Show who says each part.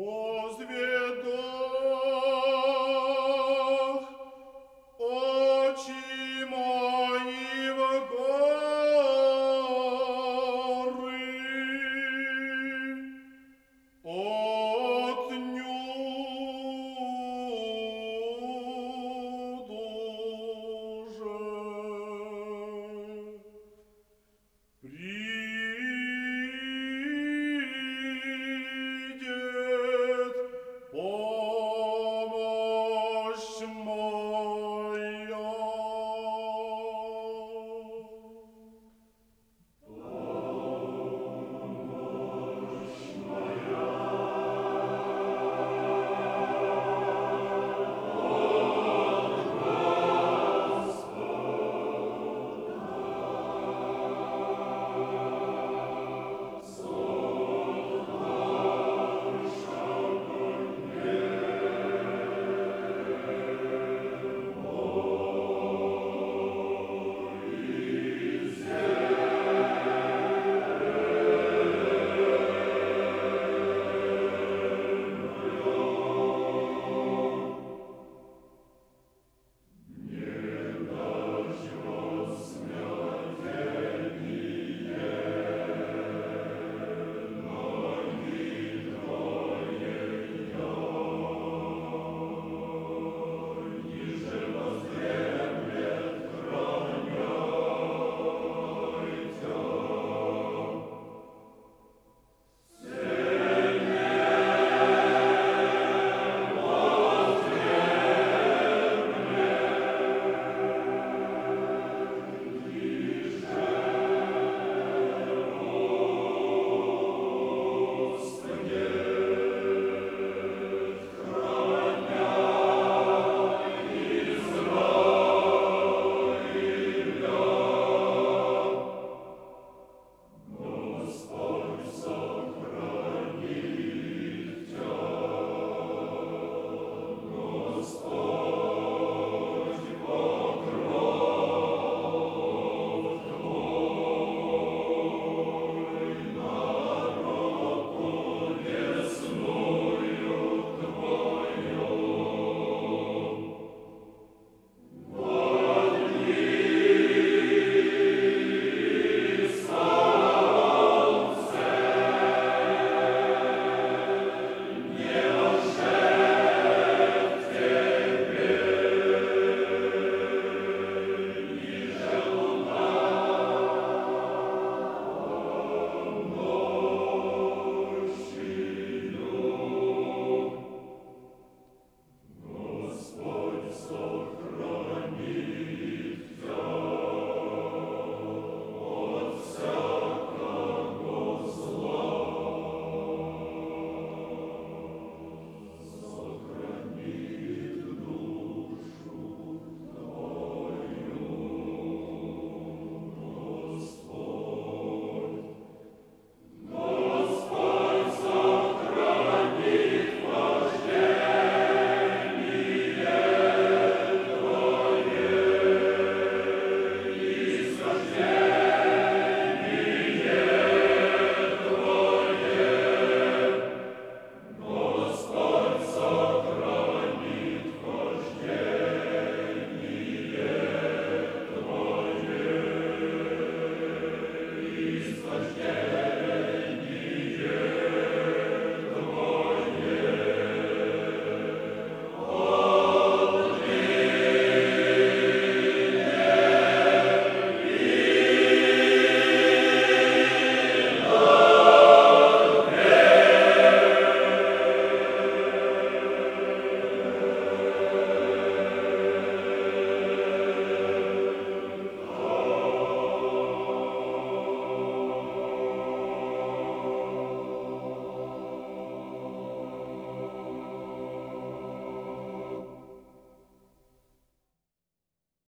Speaker 1: Oh,